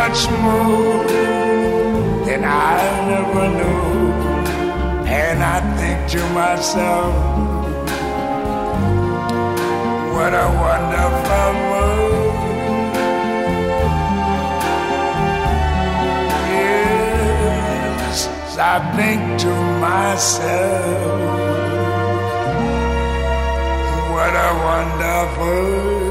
much more than I ever knew. And I think to myself, what a wonderful world. Yes, I think to myself, what a wonderful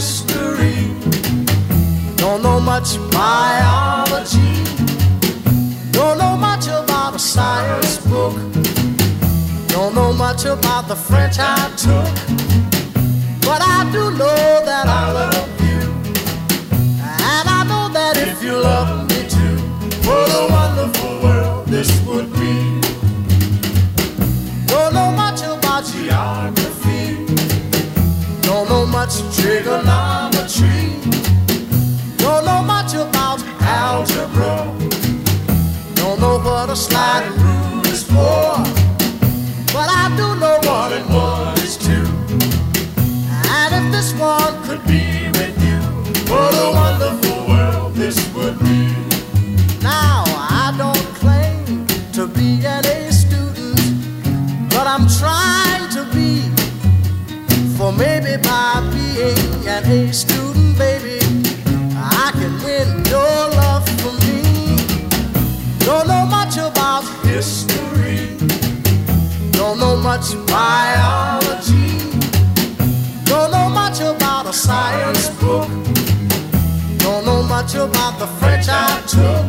history. Don't know much biology. Don't know much about a science book. Don't know much about the French I took. That's a trick or not. an A student, baby. I can win your love for me. Don't know much about history, don't know much biology, don't know much about a science book, don't know much about the French I took,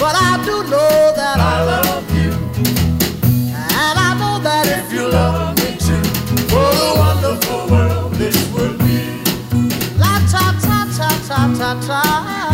but I do know that I love. you. time.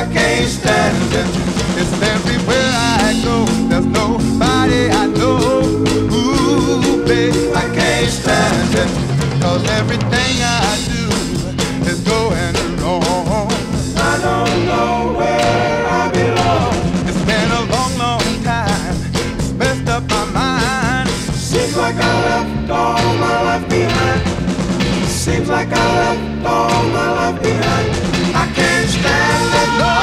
I can't stand it. It's everywhere I go. There's nobody I know. Ooh, babe, I can't stand it. Cause everything I do is going wrong. I don't know where I belong. It's been a long, long time. It's messed up my mind. Seems like I left all my life behind. Seems like I left all my life behind stand alone.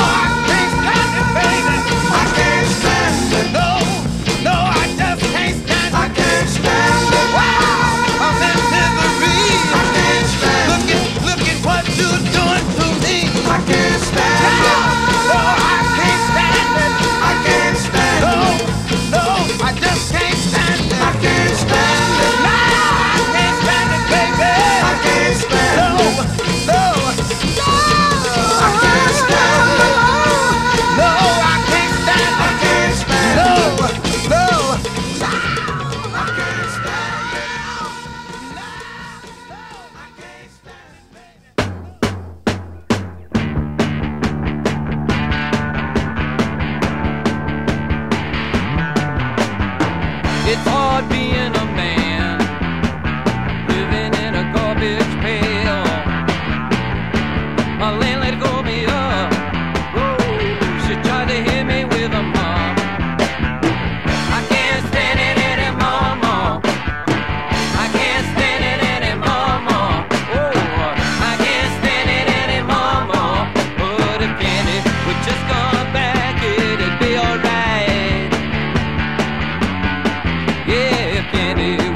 can't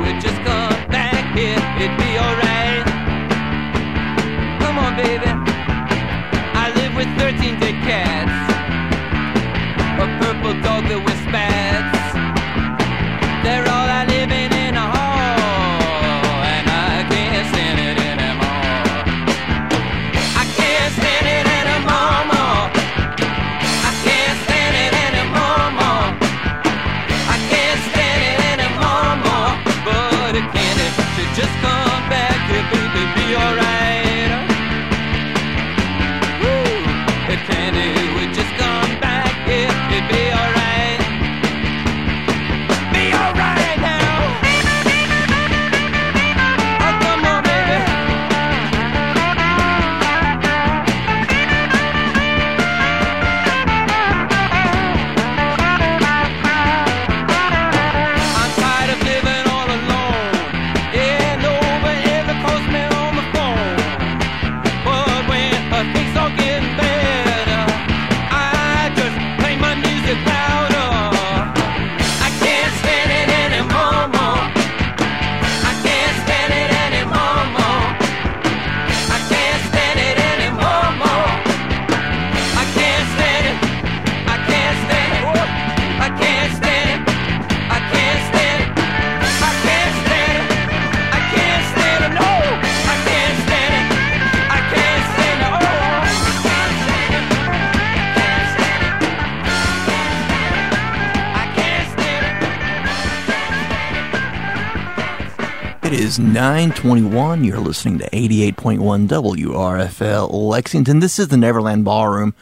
is 921. You're listening to 88.1 WRFL Lexington. This is the Neverland Ballroom.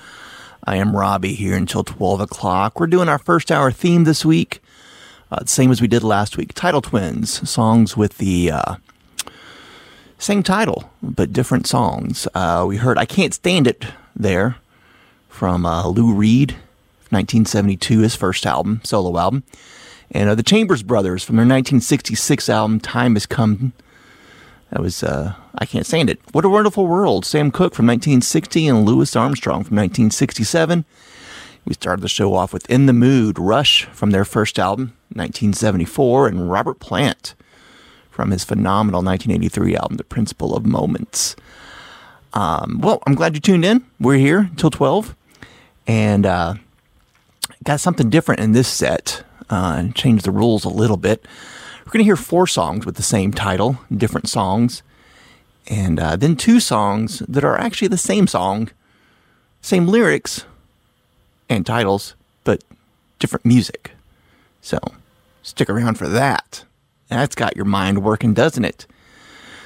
I am Robbie here until 12 o'clock. We're doing our first hour theme this week, uh, same as we did last week. Title Twins, songs with the uh, same title, but different songs. Uh, we heard I Can't Stand It there from uh, Lou Reed, 1972, his first album, solo album and uh, the Chambers Brothers from their 1966 album "Time Has Come." That was uh, I can't stand it. What a Wonderful World. Sam Cooke from 1960 and Louis Armstrong from 1967. We started the show off with "In the Mood," Rush from their first album, 1974, and Robert Plant from his phenomenal 1983 album, "The Principle of Moments." Um, well, I'm glad you tuned in. We're here until 12, and uh, got something different in this set uh, and change the rules a little bit. We're going to hear four songs with the same title, different songs, and uh, then two songs that are actually the same song, same lyrics and titles, but different music. So stick around for that. That's got your mind working, doesn't it?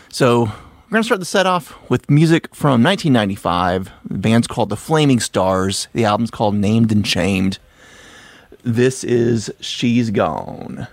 So we're going to start the set off with music from 1995. The band's called The Flaming Stars. The album's called Named and Shamed. This is She's Gone.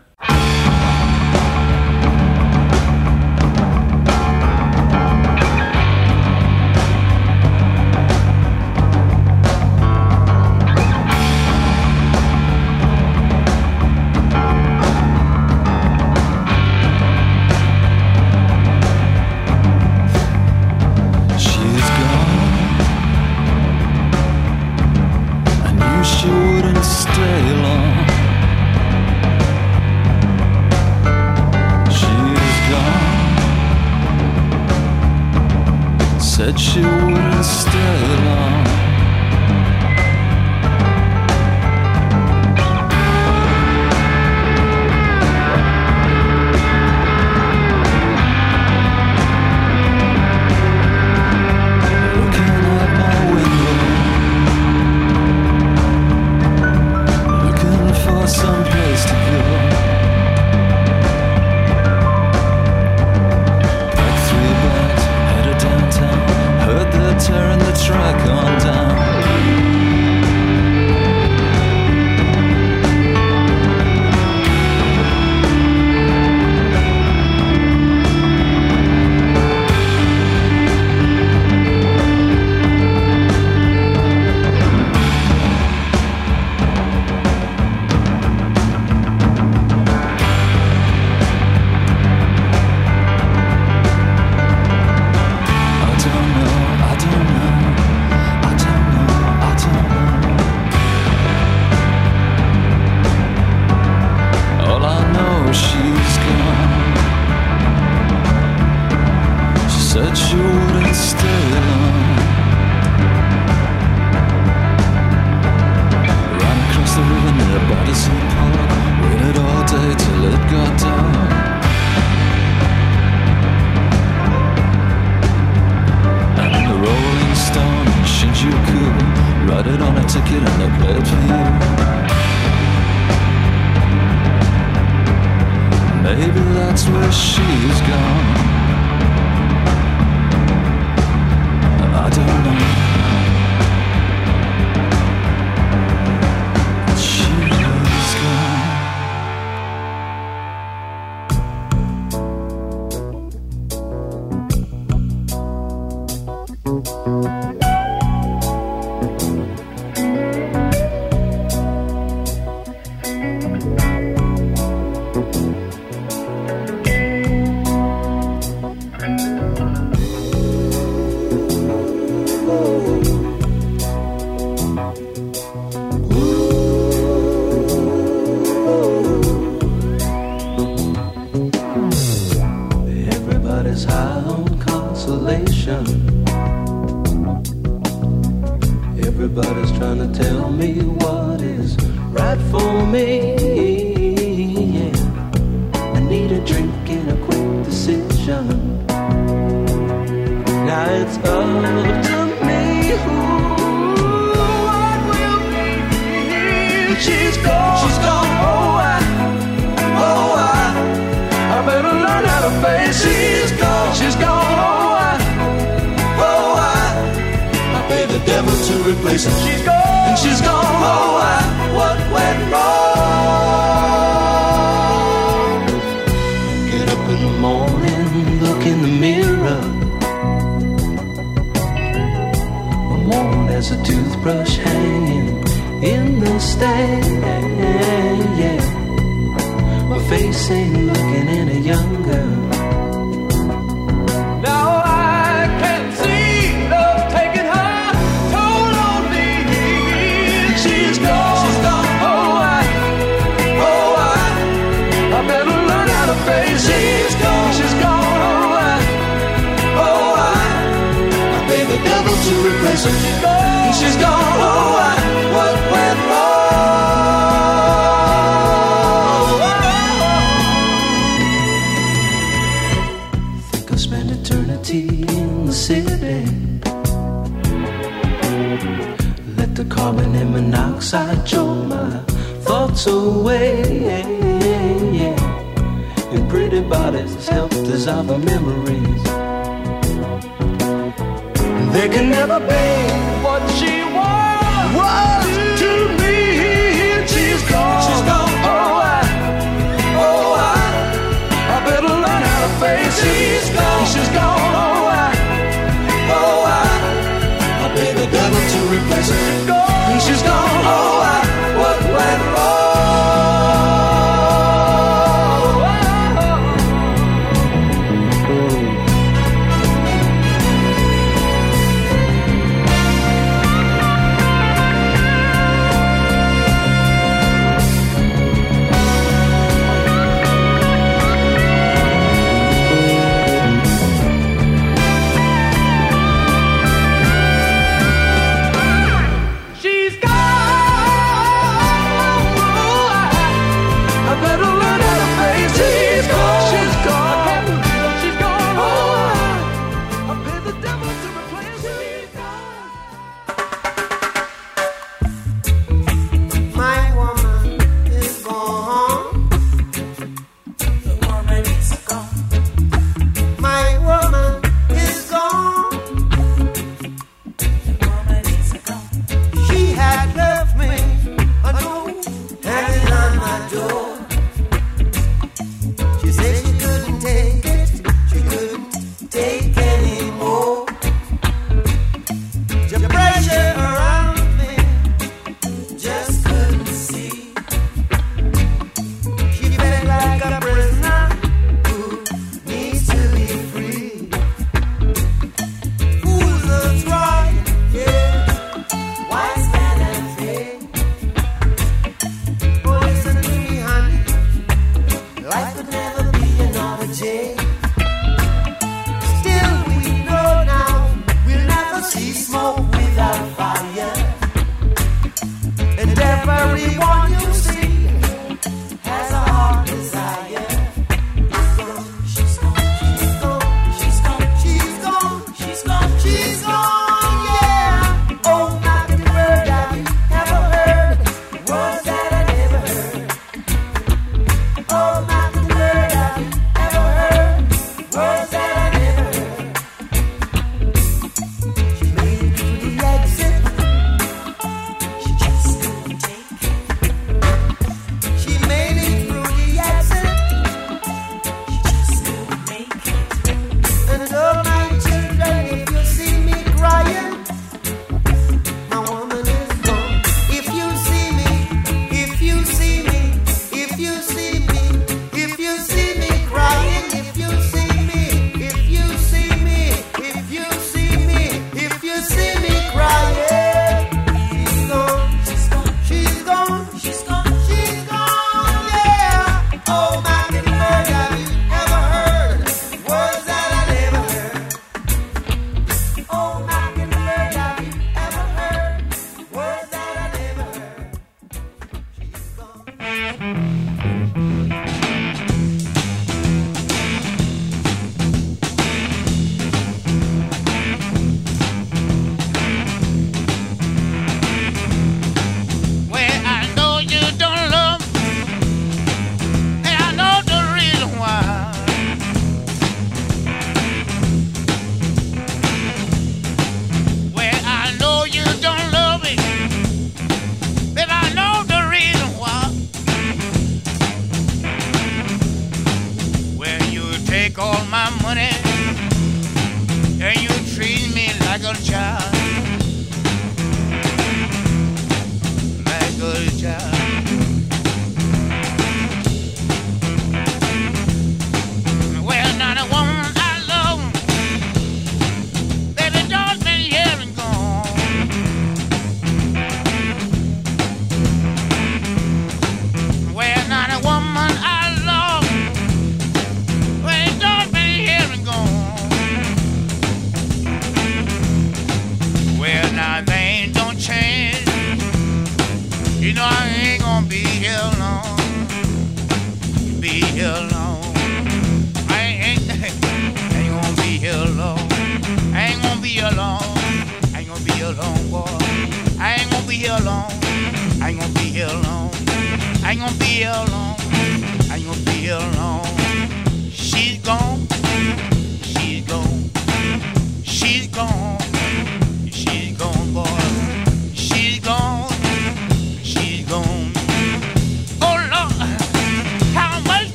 Face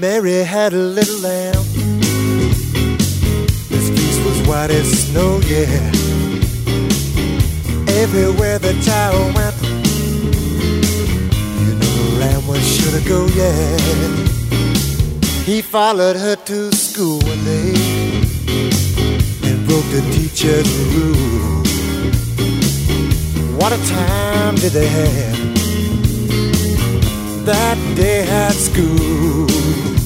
Mary had a little lamb. His fleece was white as snow, yeah. Everywhere the child went, you know the lamb was sure to go, yeah. He followed her to school one day and broke the teacher's rule. What a time did they have? that day at school.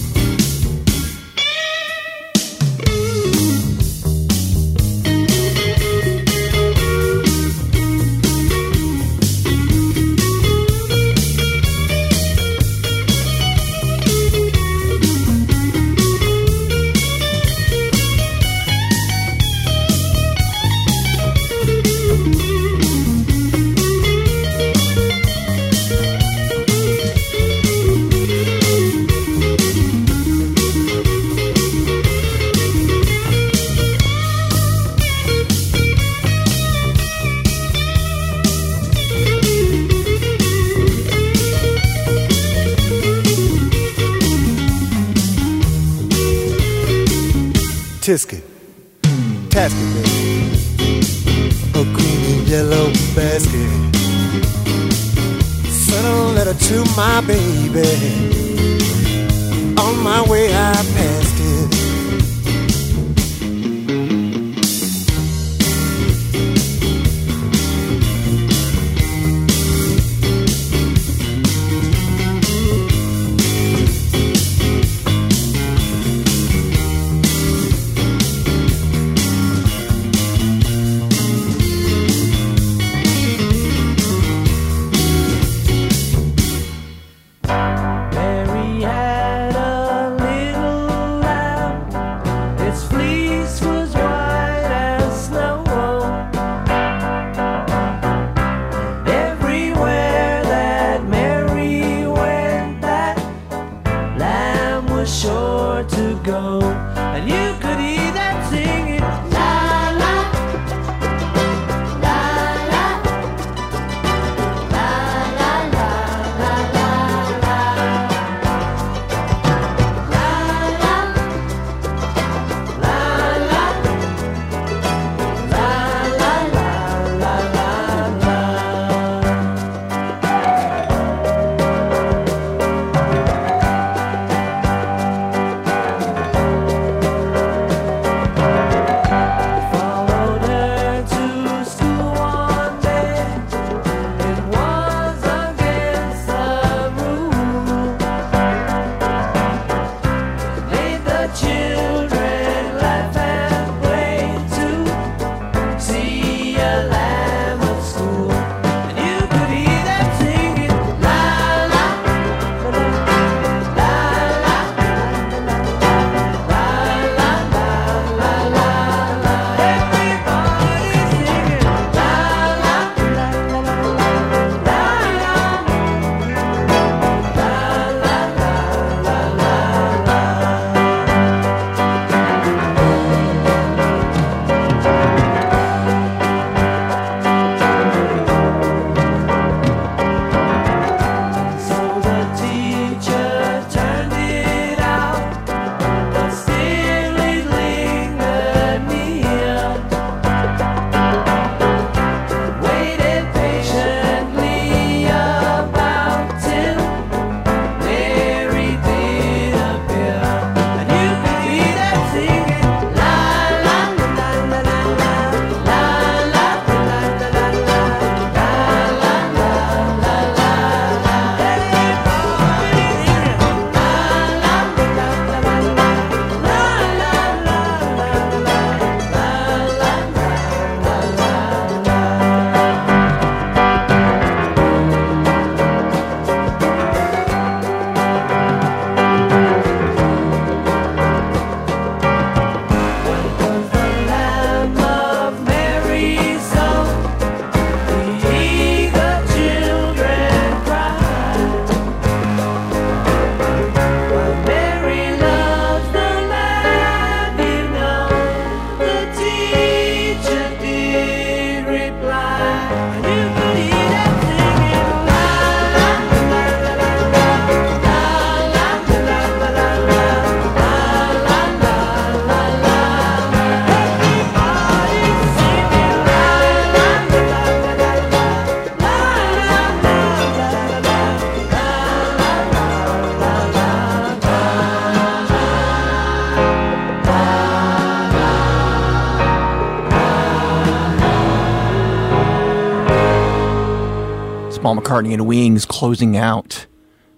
Small McCartney and Wings closing out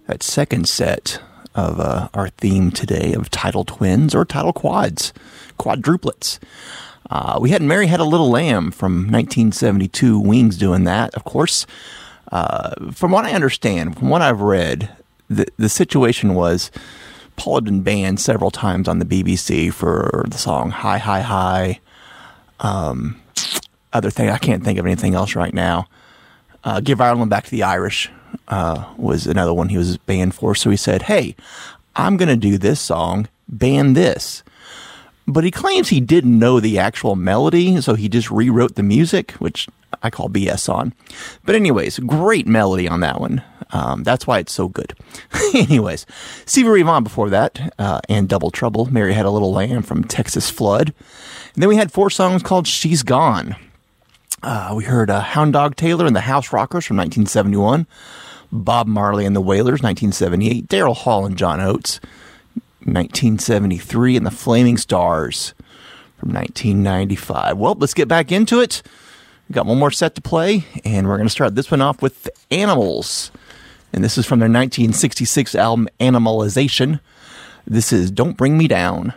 that second set of uh, our theme today of title twins or title quads, quadruplets. Uh, we had Mary Had a Little Lamb from 1972, Wings doing that, of course. Uh, from what I understand, from what I've read, the, the situation was Paul had been banned several times on the BBC for the song Hi, Hi, Hi. Um, other thing, I can't think of anything else right now. Uh, Give Ireland Back to the Irish uh, was another one he was banned for. So he said, Hey, I'm going to do this song, ban this. But he claims he didn't know the actual melody, so he just rewrote the music, which I call BS on. But, anyways, great melody on that one. Um, that's why it's so good. anyways, Ray Vaughan before that, uh, and Double Trouble. Mary Had a Little Lamb from Texas Flood. And then we had four songs called She's Gone. Uh, we heard uh, Hound Dog Taylor and the House Rockers from 1971, Bob Marley and the Wailers 1978, Daryl Hall and John Oates 1973, and the Flaming Stars from 1995. Well, let's get back into it. We got one more set to play, and we're going to start this one off with Animals. And this is from their 1966 album Animalization. This is Don't Bring Me Down.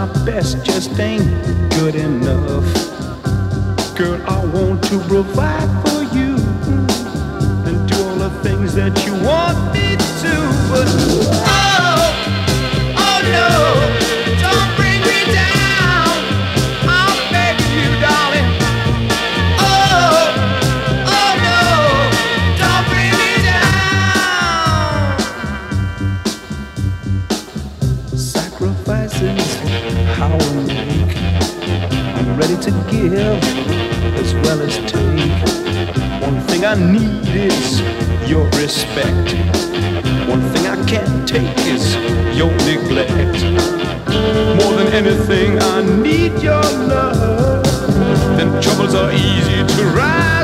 My best just ain't good enough. Girl, I want to provide for you and do all the things that you want me to. But oh, to give as well as take. One thing I need is your respect. One thing I can't take is your neglect. More than anything, I need your love. Then troubles are easy to rise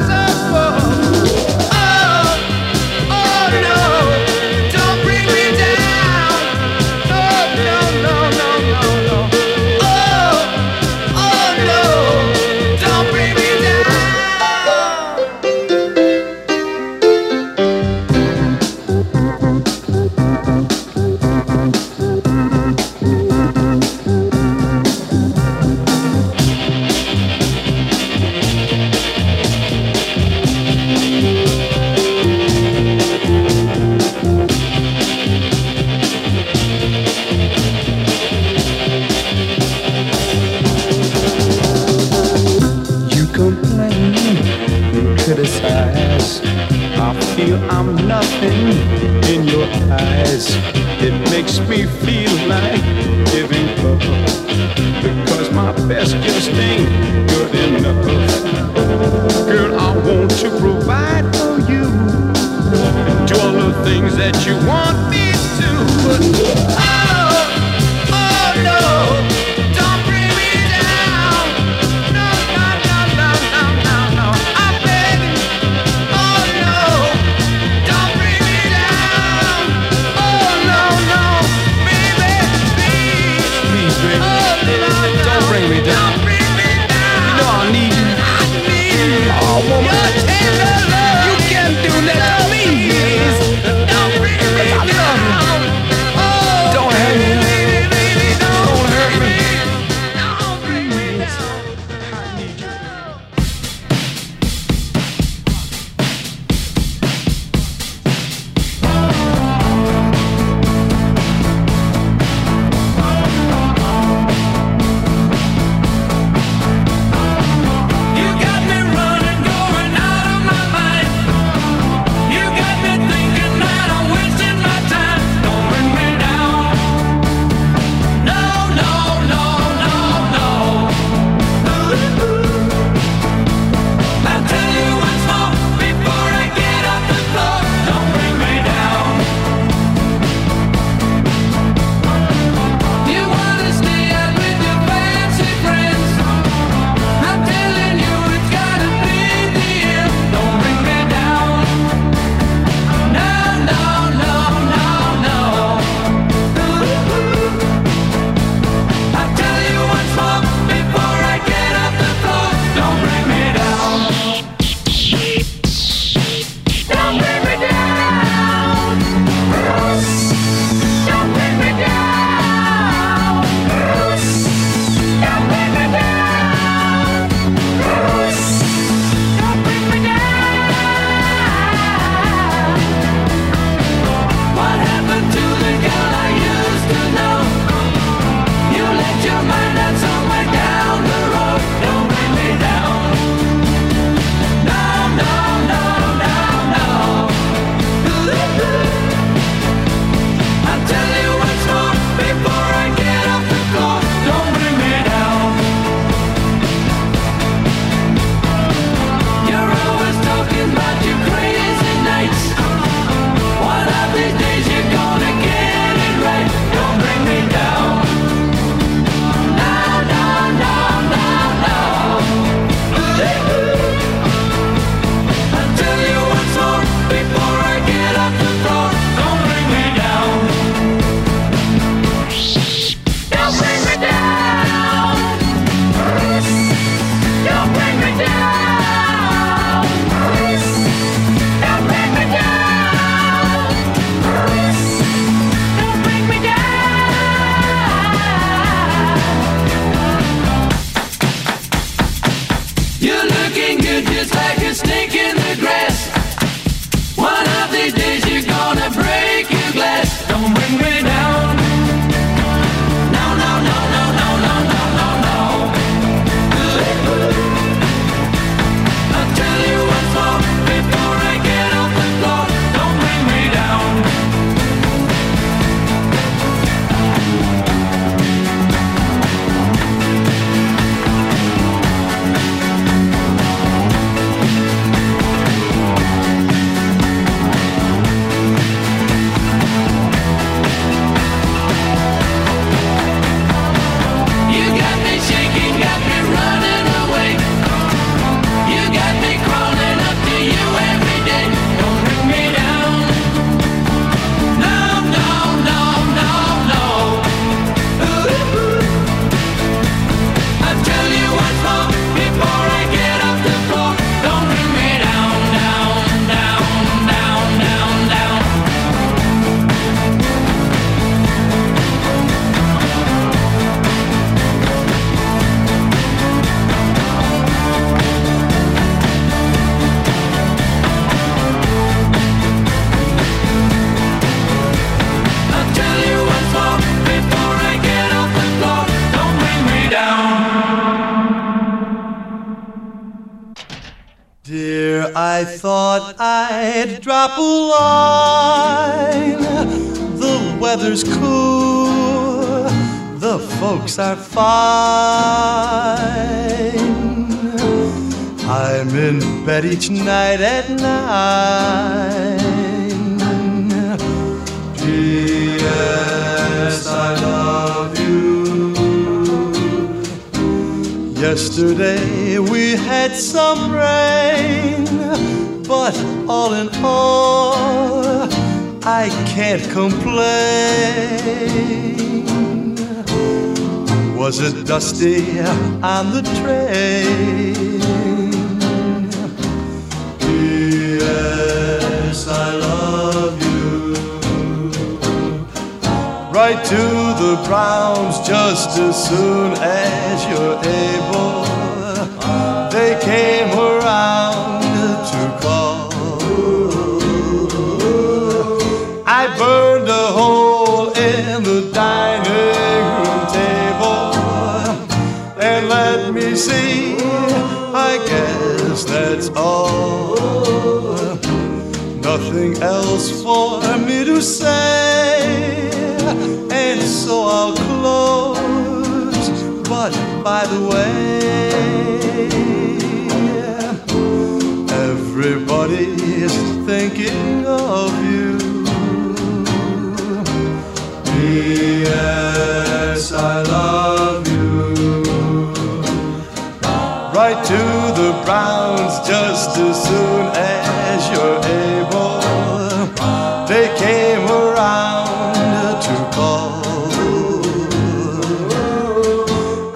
makes me feel like giving up. Because my best just ain't good enough. Girl, I want to provide for you and do all the things that you want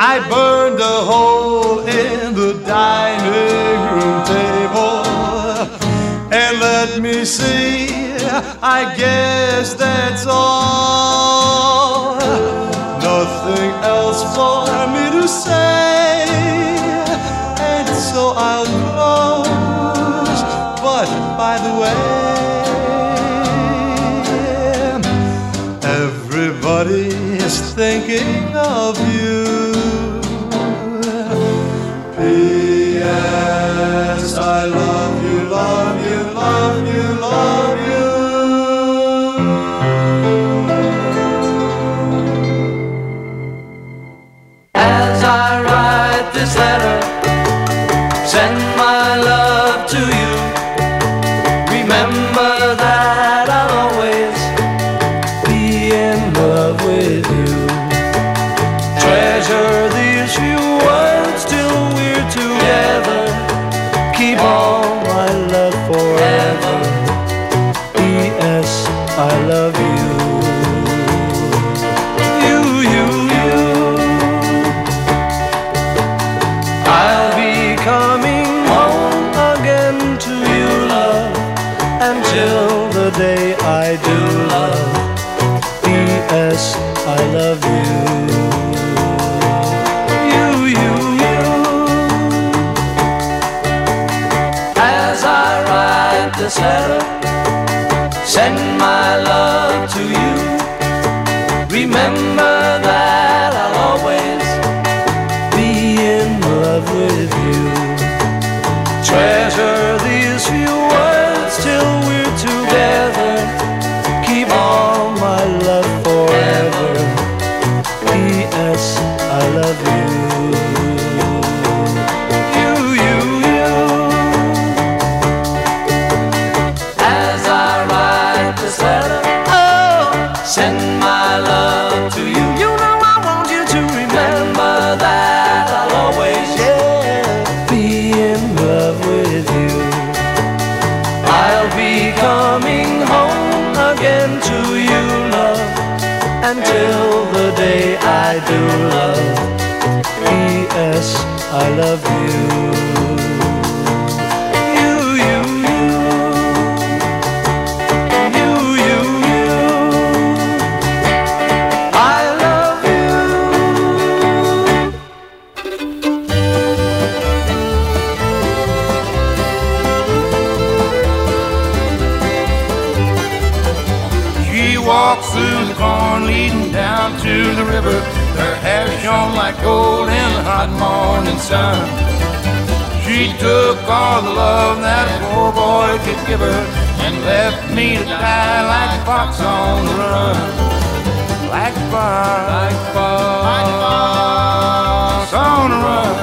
I burned a hole in the dining room table. And let me see, I guess that's all. Nothing else for me to say. And so I'll close. But by the way, thinking of you. morning sun. She took all the love that poor boy could give her and left me to die like a fox on the run. Like a fox, like a fox, fox on the run.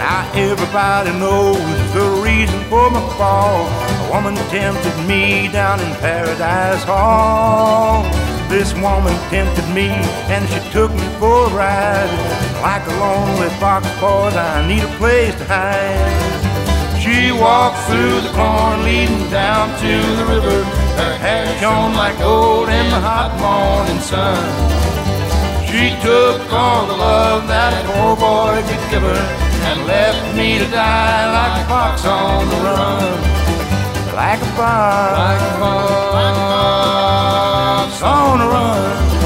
Now everybody knows the reason for my fall. A woman tempted me down in Paradise Hall. This woman tempted me and she took me for a ride. Like a lonely fox, boys, I need a place to hide. She walked through the corn leading down to the river. Her hair shone like gold in the hot morning sun. She took all the love that poor boy could give her and left me to die like a fox on the run. Like a fox, like a fox on the run.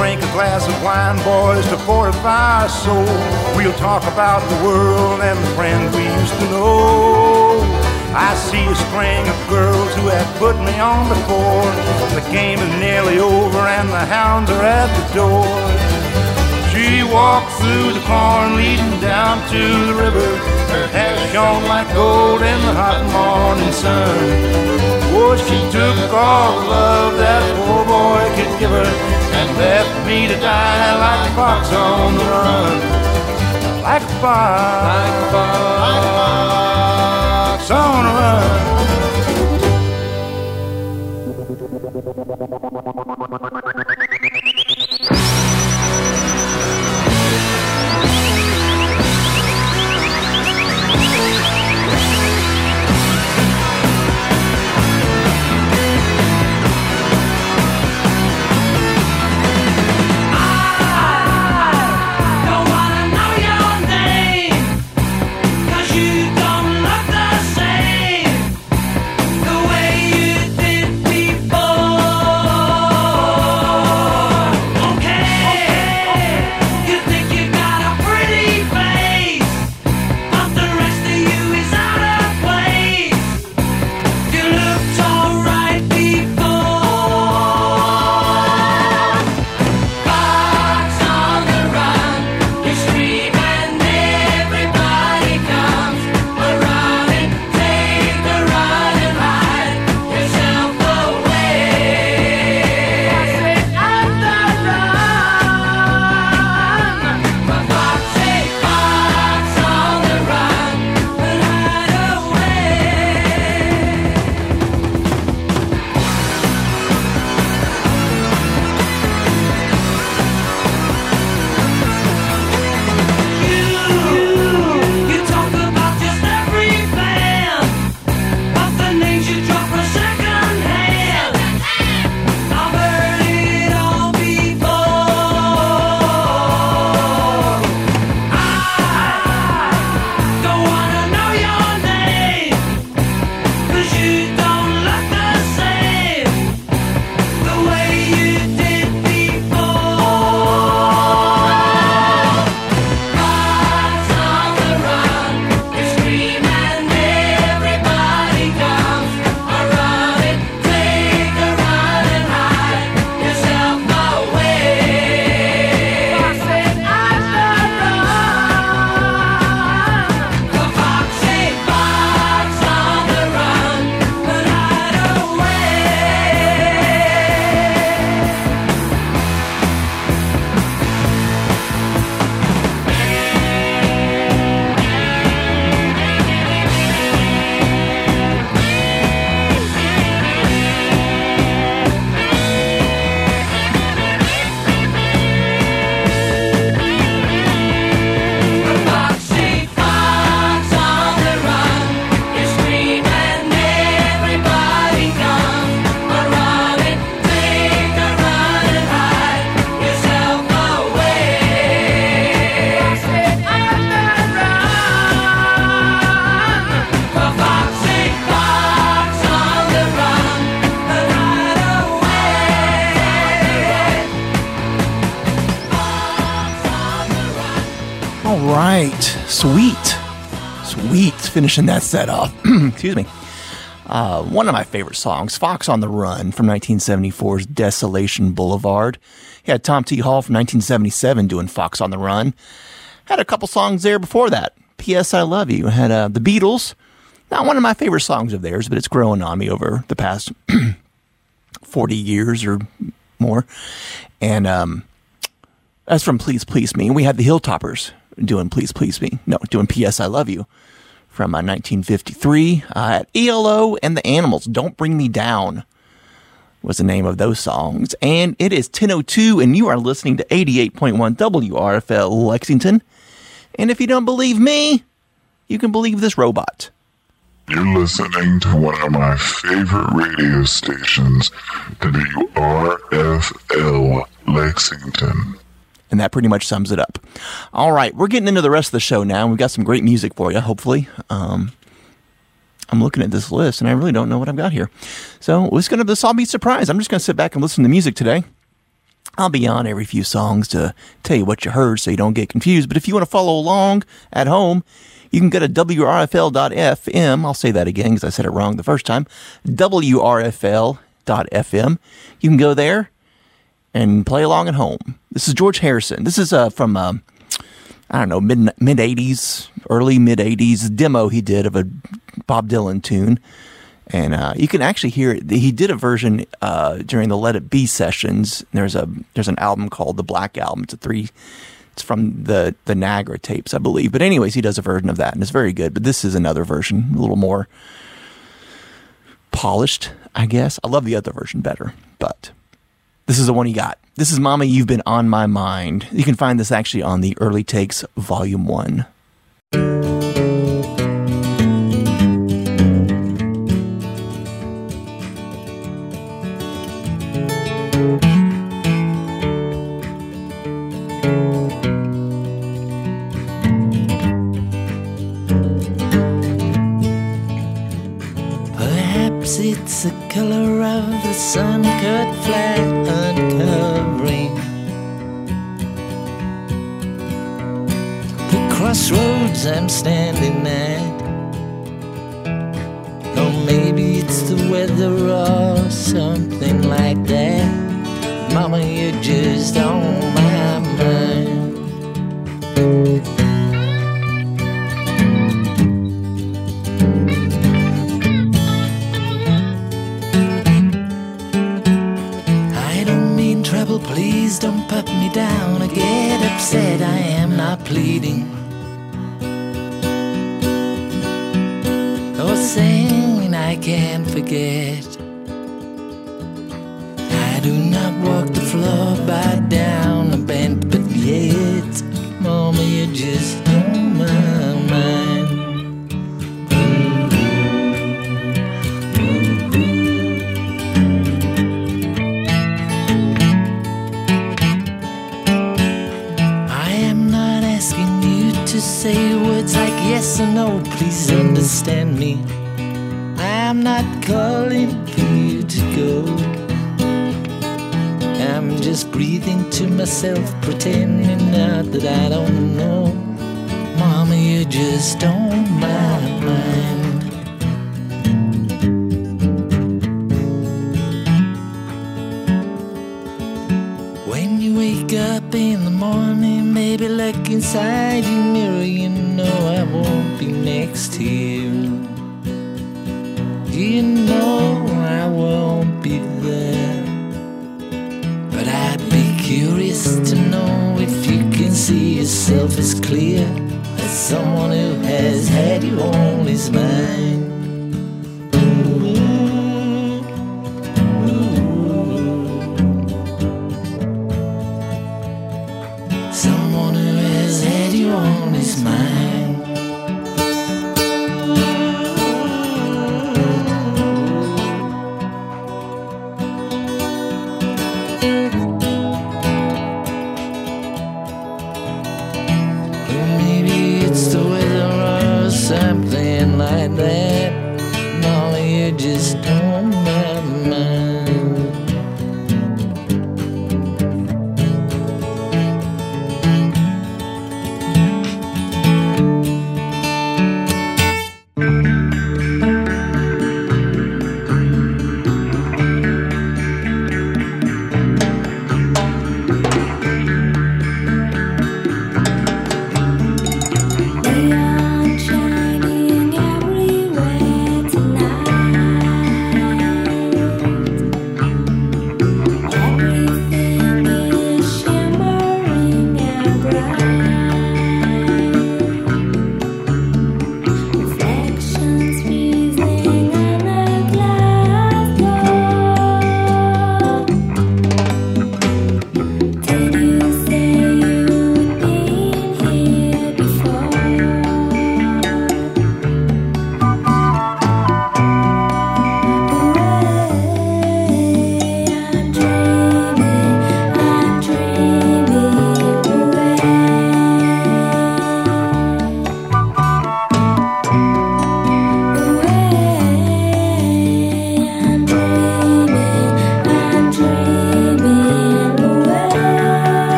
Drink a glass of wine, boys, to fortify our soul. We'll talk about the world and the friends we used to know. I see a string of girls who have put me on before. The game is nearly over and the hounds are at the door. She walked through the corn leading down to the river. Her hair shone like gold in the hot morning sun. Oh, she took all the love that poor boy could give her and left me to die like a fox on the run. Like a fox, like a fox on the run. That set off. Excuse me. Uh, one of my favorite songs, Fox on the Run from 1974's Desolation Boulevard. He had Tom T. Hall from 1977 doing Fox on the Run. Had a couple songs there before that. P.S. I Love You. Had uh, the Beatles. Not one of my favorite songs of theirs, but it's grown on me over the past 40 years or more. And um, that's from Please Please Me. And we had the Hilltoppers doing Please Please Me. No, doing P.S. I Love You from uh, 1953. Uh, at ELO and the Animals, Don't Bring Me Down was the name of those songs. And it is 10.02 and you are listening to 88.1 WRFL Lexington. And if you don't believe me, you can believe this robot. You're listening to one of my favorite radio stations, WRFL Lexington. And that pretty much sums it up. All right, we're getting into the rest of the show now. We've got some great music for you, hopefully. Um, I'm looking at this list and I really don't know what I've got here. So it's gonna this all be surprise. I'm just gonna sit back and listen to music today. I'll be on every few songs to tell you what you heard so you don't get confused. But if you want to follow along at home, you can go to WRFL.FM. I'll say that again because I said it wrong the first time. WRFL.FM. You can go there and play along at home. This is George Harrison. This is uh, from um, I don't know mid mid '80s, early mid '80s demo he did of a Bob Dylan tune, and uh, you can actually hear it. He did a version uh, during the Let It Be sessions. There's a there's an album called the Black Album. It's a three. It's from the the Nagra tapes, I believe. But anyways, he does a version of that, and it's very good. But this is another version, a little more polished, I guess. I love the other version better, but this is the one he got. This is Mama, You've Been on My Mind. You can find this actually on the Early Takes Volume 1. Perhaps it's the color of the sun cut flat uncovering the crossroads I'm standing at. Or maybe it's the weather or something like that. Mama, you're just on can't forget. I do not walk the floor, bow down, or bend, but yet, Mama, you're just on my mind. I am not asking you to say words like yes or no, please understand me. I am not calling for you to go. I'm just breathing to myself, pretending not that I don't know. Mama, you're just on my mind. When you wake up in the morning, maybe look inside your mirror, you know I won't be next to you. You know I won't be there. But I'd be curious to know if you can see yourself as clear as someone who has had you on his mind.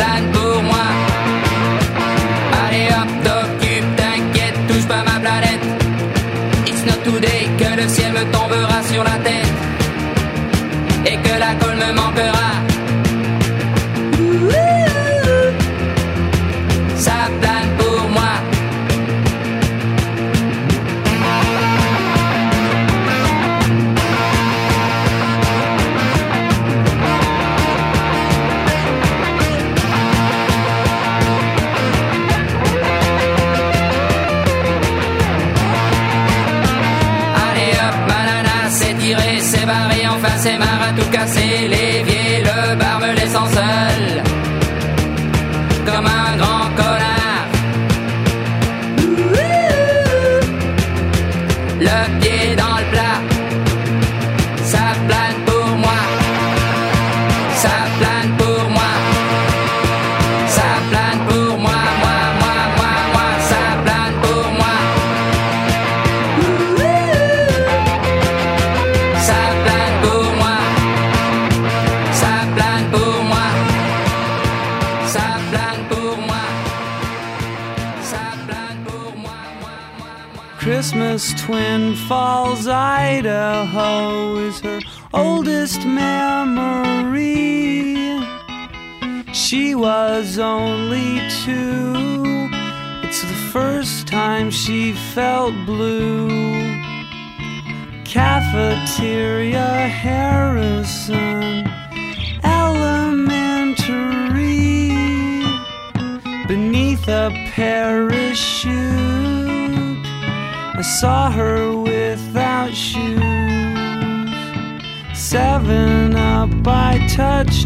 that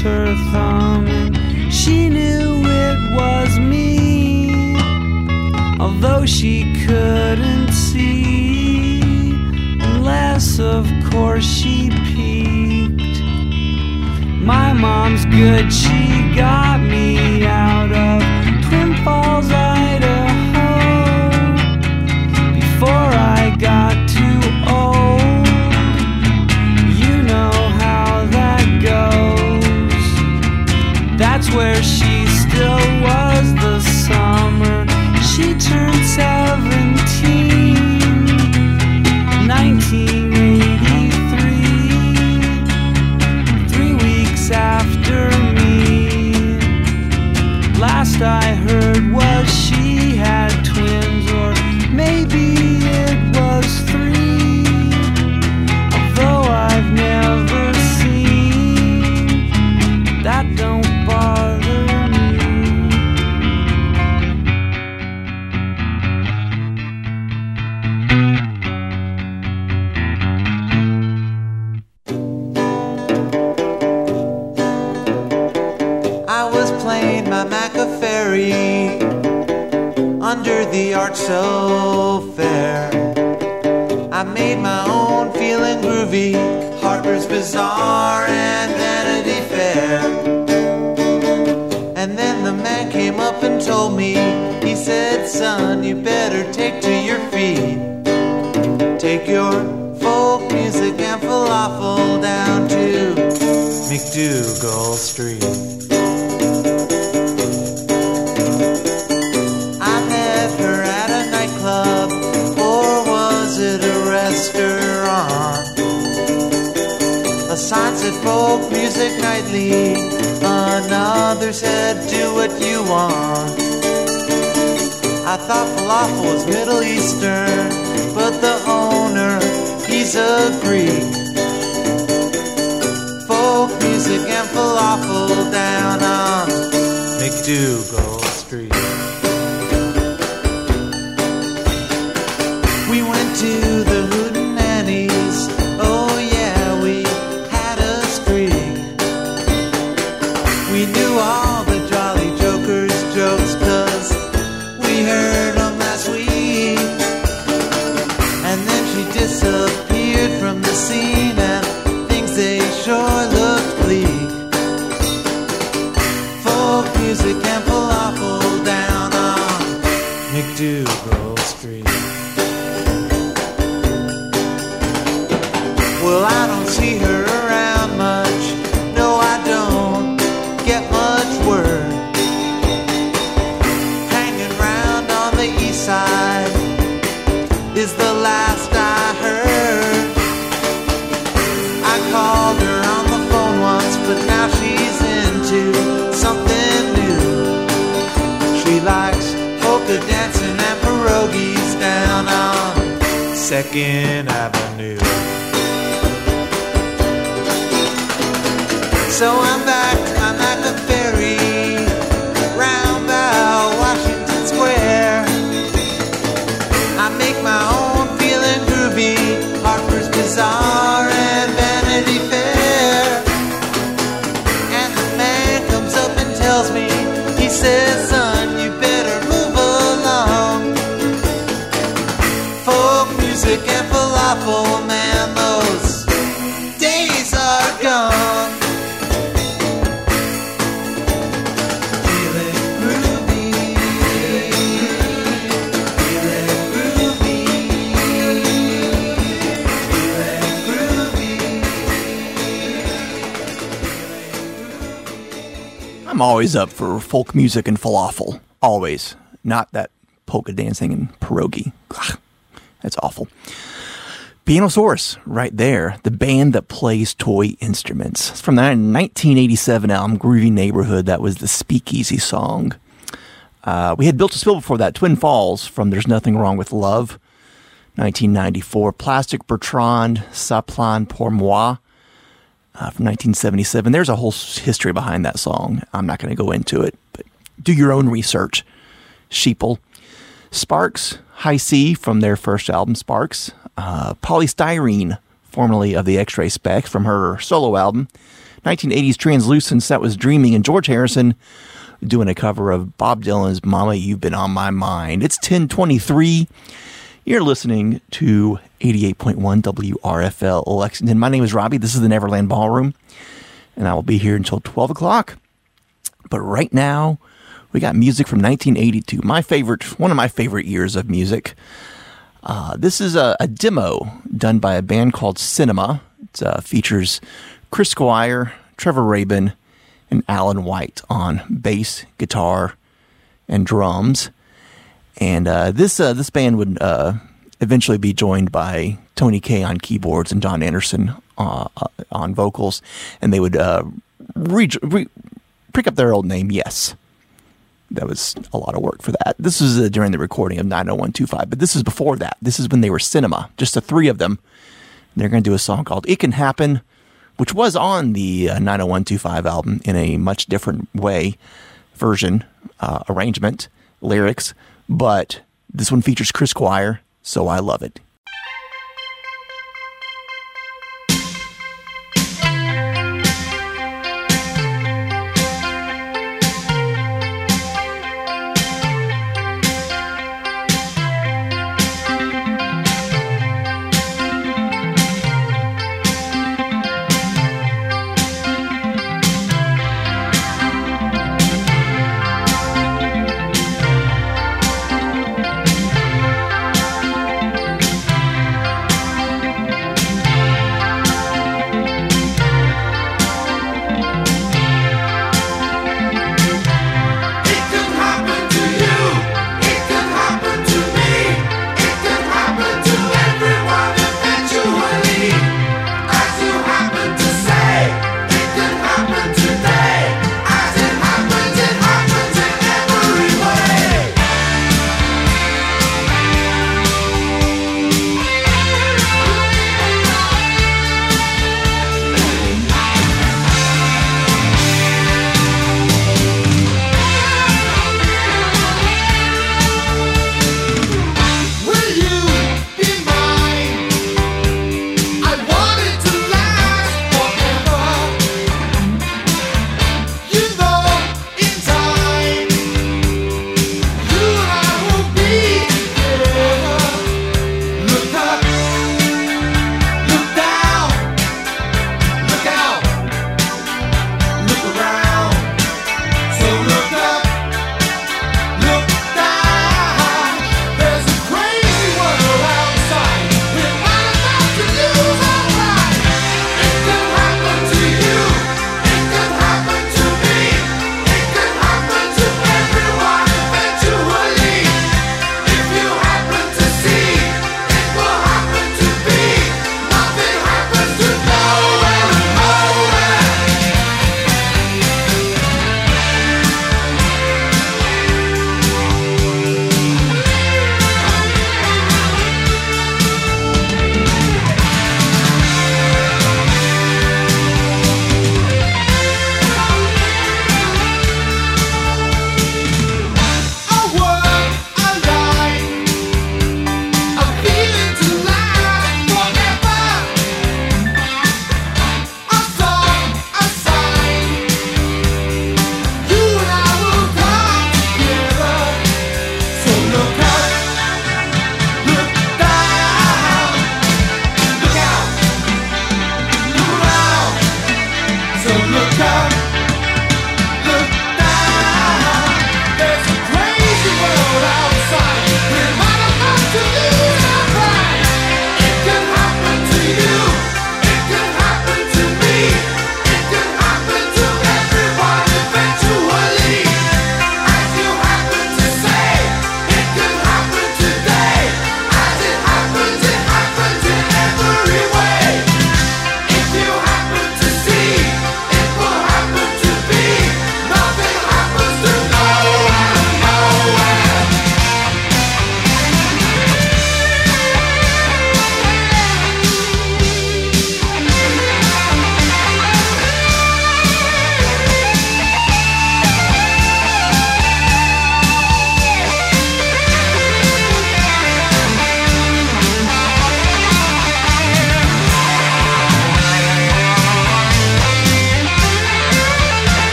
her thumb and she knew it was me, although she couldn't see, unless of course she peeked. My mom's good, she got. Second Avenue. So I'm back, I'm always up for folk music and falafel. Always. Not that polka dancing and pierogi. Ugh, that's awful. Pianosaurus, right there, the band that plays toy instruments. It's from the 1987 album Groovy Neighborhood. That was the Speakeasy song. Uh, we had Built to Spill before that, Twin Falls from There's Nothing Wrong with Love, 1994. Plastic Bertrand, Ça plane pour moi, uh, from 1977. There's a whole history behind that song. I'm not going to go into it, but do your own research. Sheeple. Sparks, High C from their first album, Sparks. Uh, Poly Styrene, formerly of the X-Ray Spex, from her solo album. 1980s Translucence, that was Dreaming, and George Harrison doing a cover of Bob Dylan's Mama, You've Been on My Mind. It's 1023. You're listening to 88.1 WRFL Lexington. My name is Robbie. This is the Neverland Ballroom, and I will be here until 12 o'clock. But right now, we got music from 1982. My favorite, one of my favorite years of music. Uh, this is a, a demo done by a band called Cinema. It uh, features Chris Squire, Trevor Rabin, and Alan White on bass, guitar, and drums. And uh, this uh, this band would uh, eventually be joined by Tony Kaye on keyboards and Jon Anderson uh, uh, on vocals, and they would re- re- pick up their old name. Yes, that was a lot of work for that. This was during the recording of 90125, but this is before that. This is when they were cinema, just the three of them. They're going to do a song called "It Can Happen," which was on the uh, 90125 album in a much different way, version, uh, arrangement, lyrics. But this one features Chris Squire, so I love it.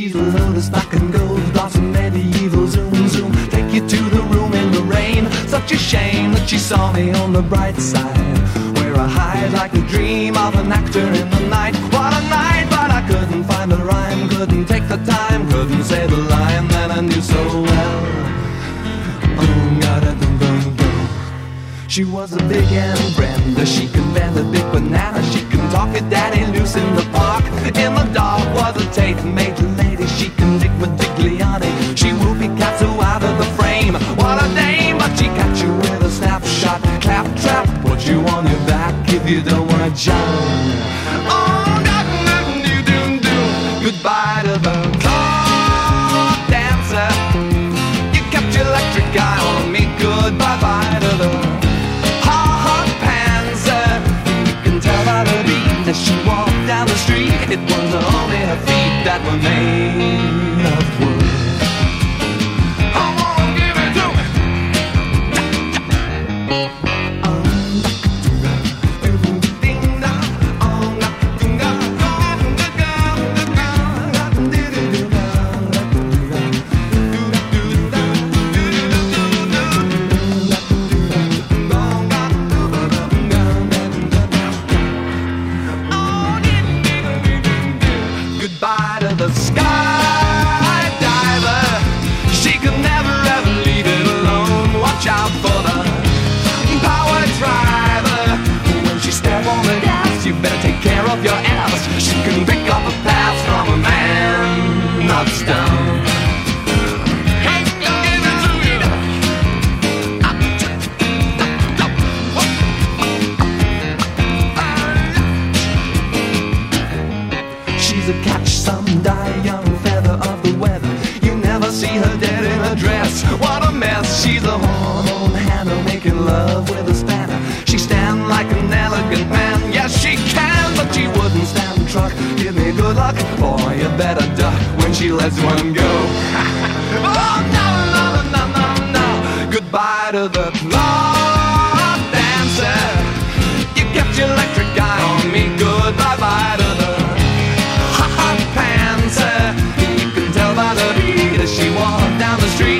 She's a lotus like and gold, blossom medieval zoom zoom. Take you to the room in the rain. Such a shame that she saw me on the bright side. Where I hide like a dream of an actor in the night. What a night, but I couldn't find the rhyme, couldn't take the time, couldn't say the line that I knew so well. Oh. She was a big and Brenda. She can bend a big banana. She can talk it daddy loose in the park. In the dark was a Tate major lady. She can dig with Digliani. She will be Picasso out of the frame. What a dame, but she catch you with a snapshot. Clap trap, put you on your back if you don't want to jump. Oh, nothing do do do. Goodbye to the clog dancer. You kept your electric eye on me. Goodbye bye to the hot panzer. You can tell by the beat as she walked down the street. It was that were made she wouldn't stand the truck. Give me good luck, boy. You better duck when she lets one go. oh no, no, no, no, no! Goodbye to the law dancer. You kept your electric eye on me. Goodbye, bye to the hot pants. You can tell by the beat as she walked down the street.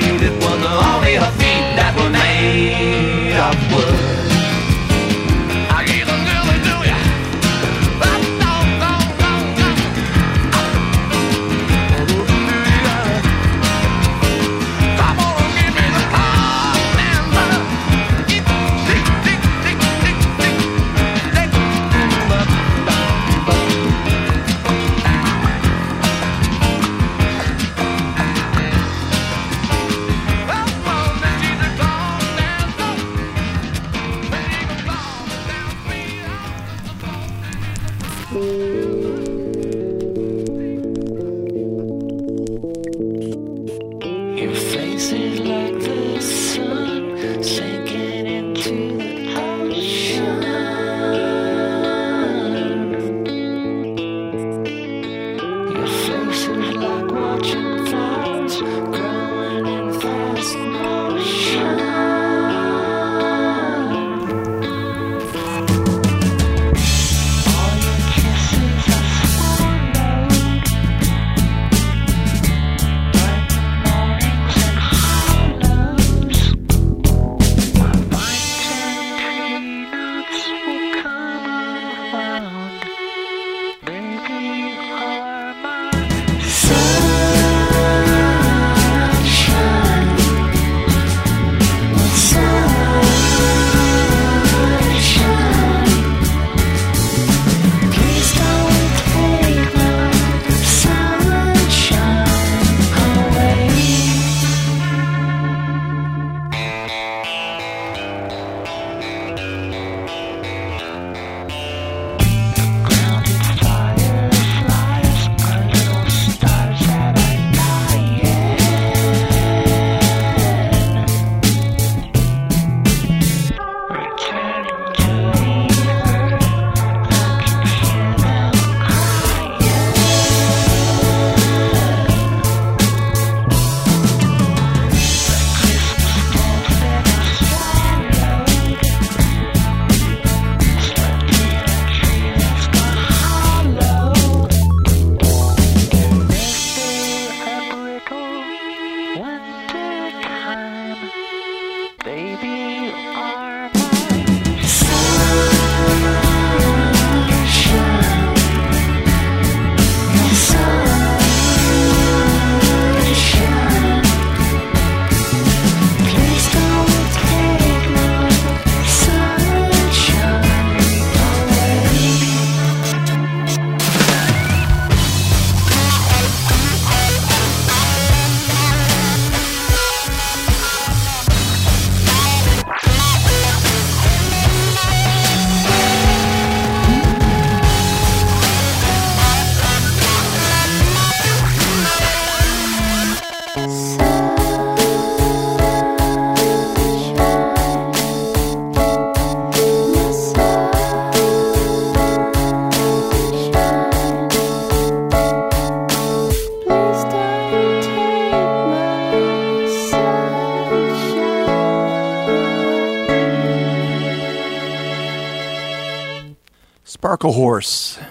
Sparklehorse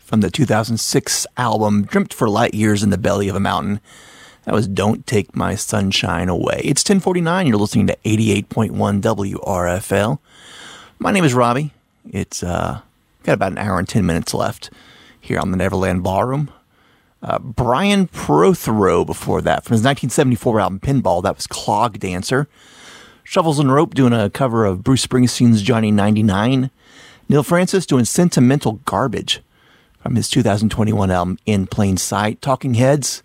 from the 2006 album Dreamt for Light Years in the Belly of a Mountain. That was Don't Take My Sunshine Away. It's 1049. You're listening to 88.1 WRFL. My name is Robbie. It's uh, got about an hour and 10 minutes left here on the Neverland Ballroom. Uh, Brian Protheroe before that from his 1974 album Pinball. That was Clog Dancer. Shovels and Rope doing a cover of Bruce Springsteen's Johnny 99. Neal Francis doing Sentimental Garbage from his 2021 album In Plain Sight. Talking Heads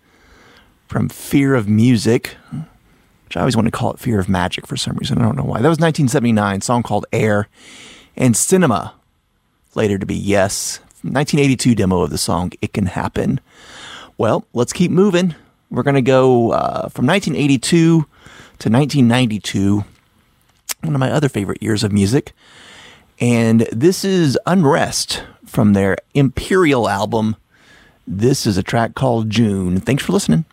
from Fear of Music, which I always want to call it Fear of Magic for some reason. I don't know why. That was 1979, song called Air. And Cinema, later to be Yes, 1982 demo of the song It Can Happen. Well, let's keep moving. We're going to go uh, from 1982 to 1992, one of my other favorite years of music. And this is Unrest from their Imperial album. This is a track called June. Thanks for listening.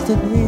About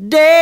yesterday.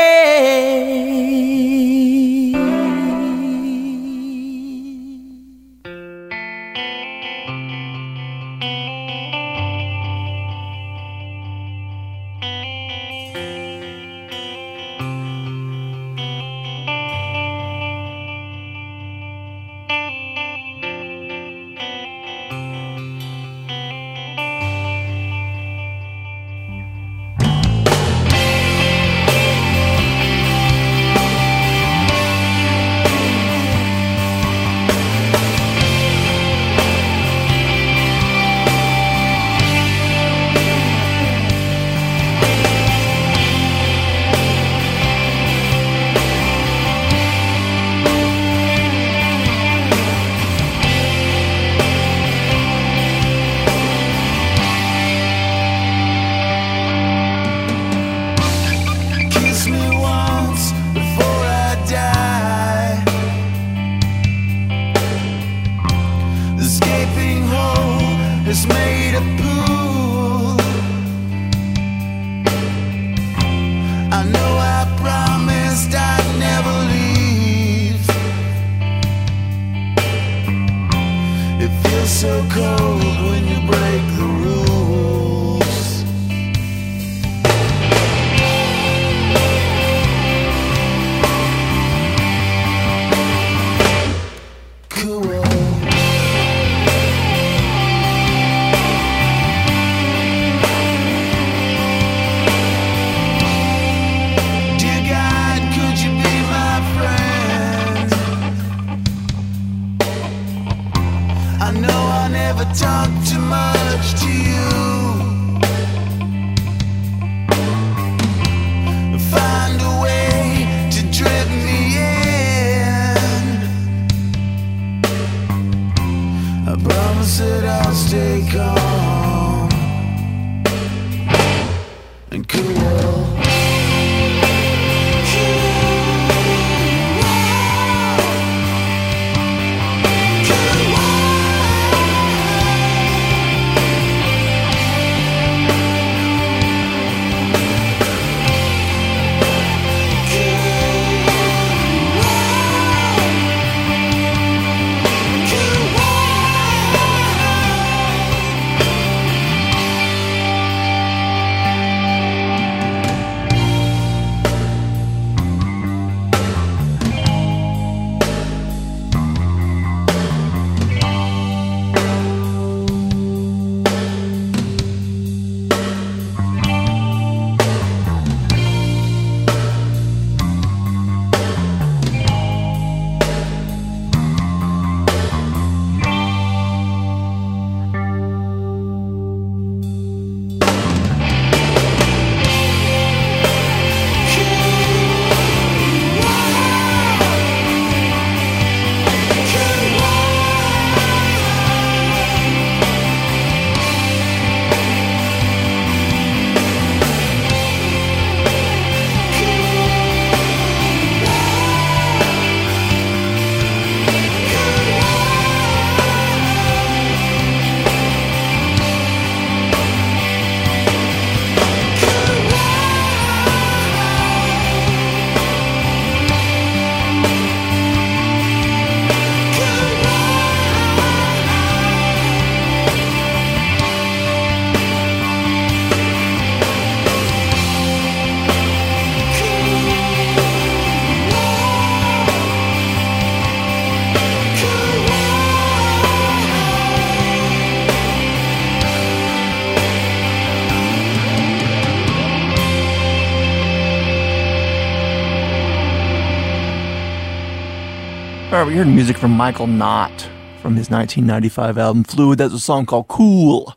Right, we heard music from Michael Knott from his 1995 album Fluid. That's a song called Cool.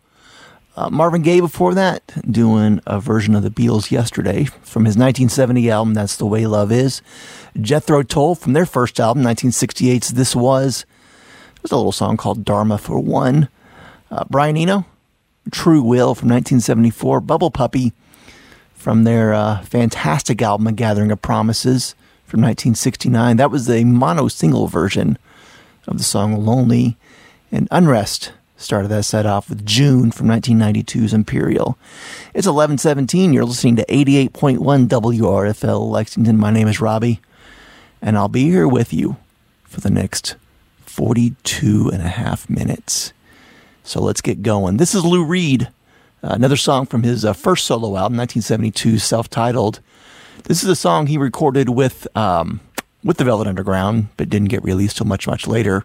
Uh, Marvin Gaye before that, doing a version of the Beatles yesterday from his 1970 album That's the Way Love Is. Jethro Tull from their first album, 1968's This Was. There's a little song called Dharma for One. Uh, Brian Eno, True Wheel from 1974. Bubble Puppy from their uh, fantastic album A Gathering of Promises from 1969. That was a mono single version of the song Lonely. And Unrest started that set off with June from 1992's Imperial. It's 1117. You're listening to 88.1 WRFL Lexington. My name is Robbie, and I'll be here with you for the next 42 and a half minutes. So let's get going. This is Lou Reed, uh, another song from his uh, first solo album, 1972, self titled. This is a song he recorded with um, with the Velvet Underground, but didn't get released till much much later.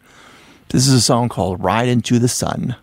This is a song called "Ride Into the Sun."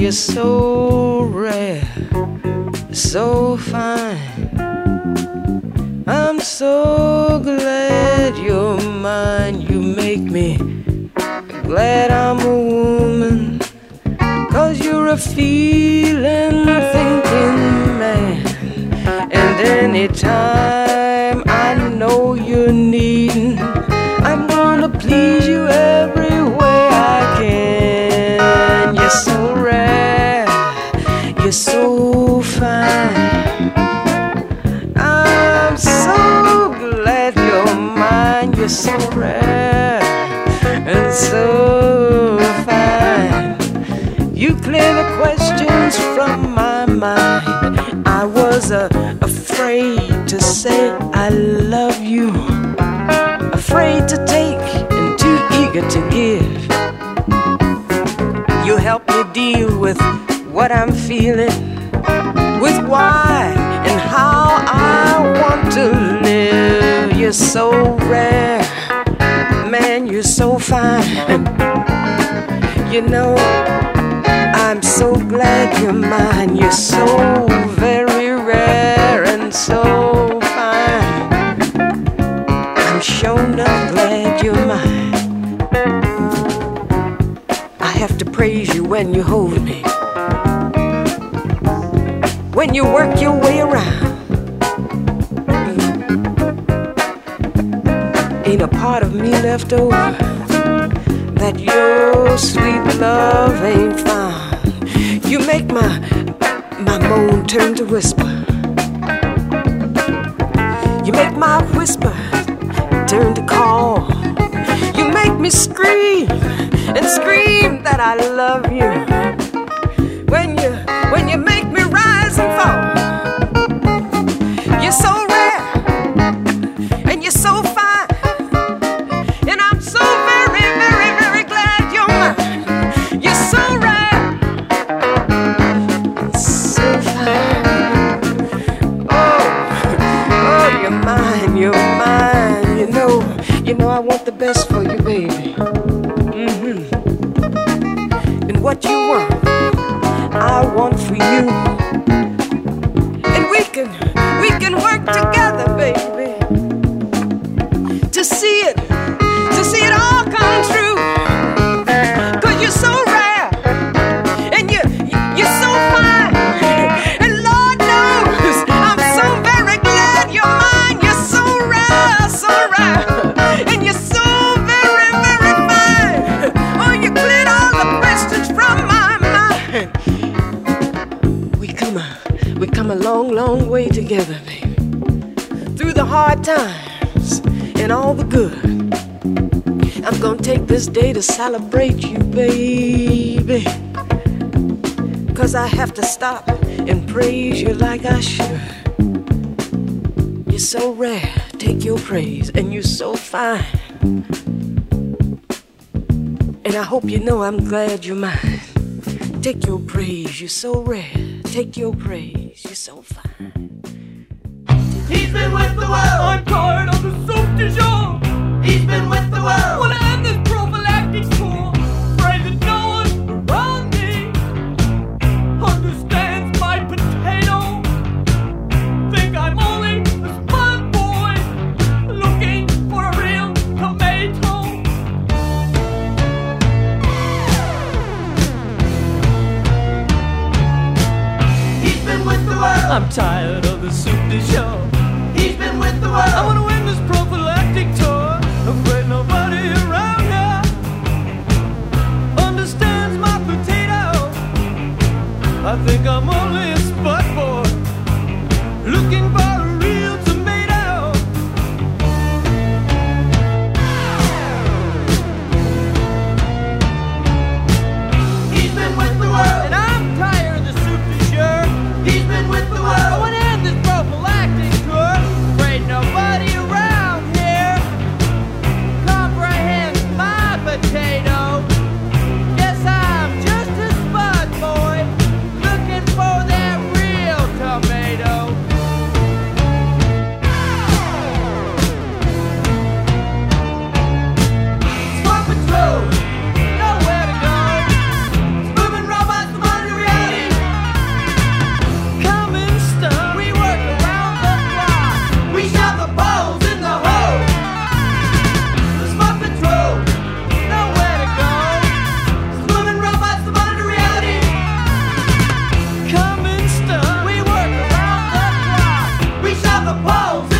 you're so rare, so fine. I'm so glad you're mine. You make me glad I'm a woman. Cause you're a feeling, thinking man. And anytime. so rare and so fine. You clear the questions from my mind. I was uh, afraid to say I love you, afraid to take and too eager to give. You help me deal with what I'm feeling, with why and how I want to live. You're so rare, man, you're so fine. You know, I'm so glad you're mine. You're so very rare and so fine. I'm sure enough glad you're mine. I have to praise you when you hold me. When you work your way around. A part of me left over that your sweet love ain't found. You make my my moan turn to whisper. You make my whisper turn to call. You make me scream and scream that I love you. When you when you make me rise and fall. Day to celebrate you, baby. Cause I have to stop and praise you like I should. You're so rare, take your praise, and you're so fine. And I hope you know I'm glad you're mine. Take your praise, you're so rare. Take your praise, oppose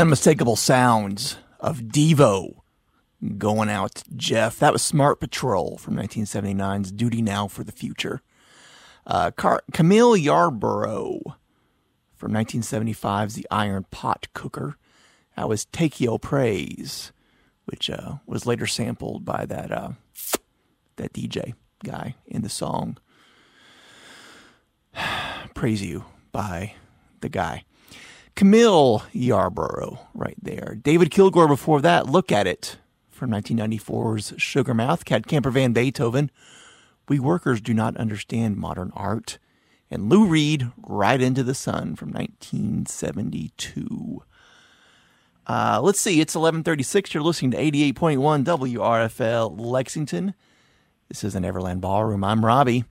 unmistakable sounds of Devo going out Jeff. That was Smart Patrol from 1979's Duty Now for the Future. Uh, Car- Camille Yarborough from 1975's The Iron Pot Cooker. That was Take Yo Praise, which uh, was later sampled by that uh, that DJ guy in the song Praise You by the guy. Camille Yarborough, right there. David Kilgore before that, Look at It from 1994's Sugar Mouth. Cat Camper Van Beethoven, We Workers Do Not Understand Modern Art. And Lou Reed, Ride Into the Sun from 1972. Uh, let's see, it's 1136. You're listening to 88.1 WRFL Lexington. This is Neverland Ballroom. I'm Robbie.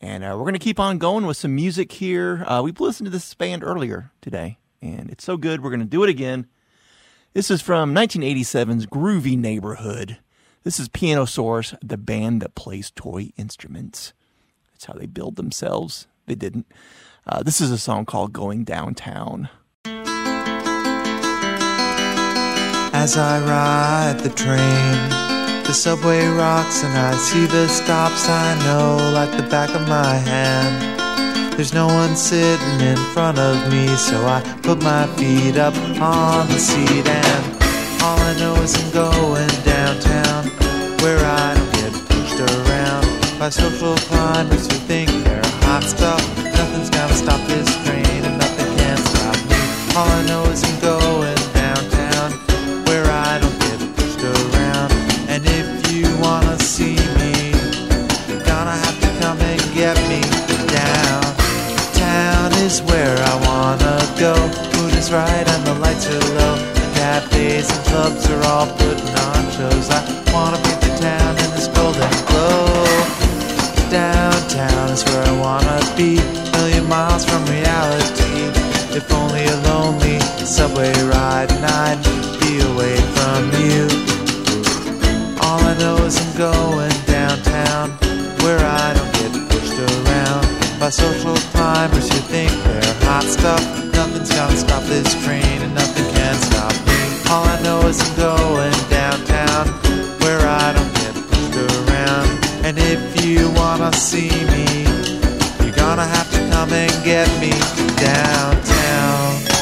And uh, we're going to keep on going with some music here. Uh, we've listened to this band earlier today, and it's so good. We're going to do it again. This is from 1987's Groovy Neighborhood. This is Pianosaurus, the band that plays toy instruments. That's how they build themselves. They didn't. Uh, this is a song called Going Downtown. As I ride the train, the subway rocks and I see the stop sign know like the back of my hand. There's no one sitting in front of me, so I put my feet up on the seat and all I know is I'm going downtown where I don't get pushed around by social climbers who think they're hot stuff. Nothing's gonna stop this train and nothing can stop me. All I know is I'm going is where I wanna go. Mood is right and the lights are low. The cafes and clubs are all putting on shows. I wanna paint the town in this golden glow. Downtown is where I wanna be, A million miles from reality. If only a lonely subway ride and I'd be away from you. All I know is I'm going downtown where I don't by social climbers who think they're hot stuff. Nothing's gonna stop this train and nothing can stop me. All I know is I'm going downtown where I don't get pushed around. And if you wanna see me, you're gonna have to come and get me downtown.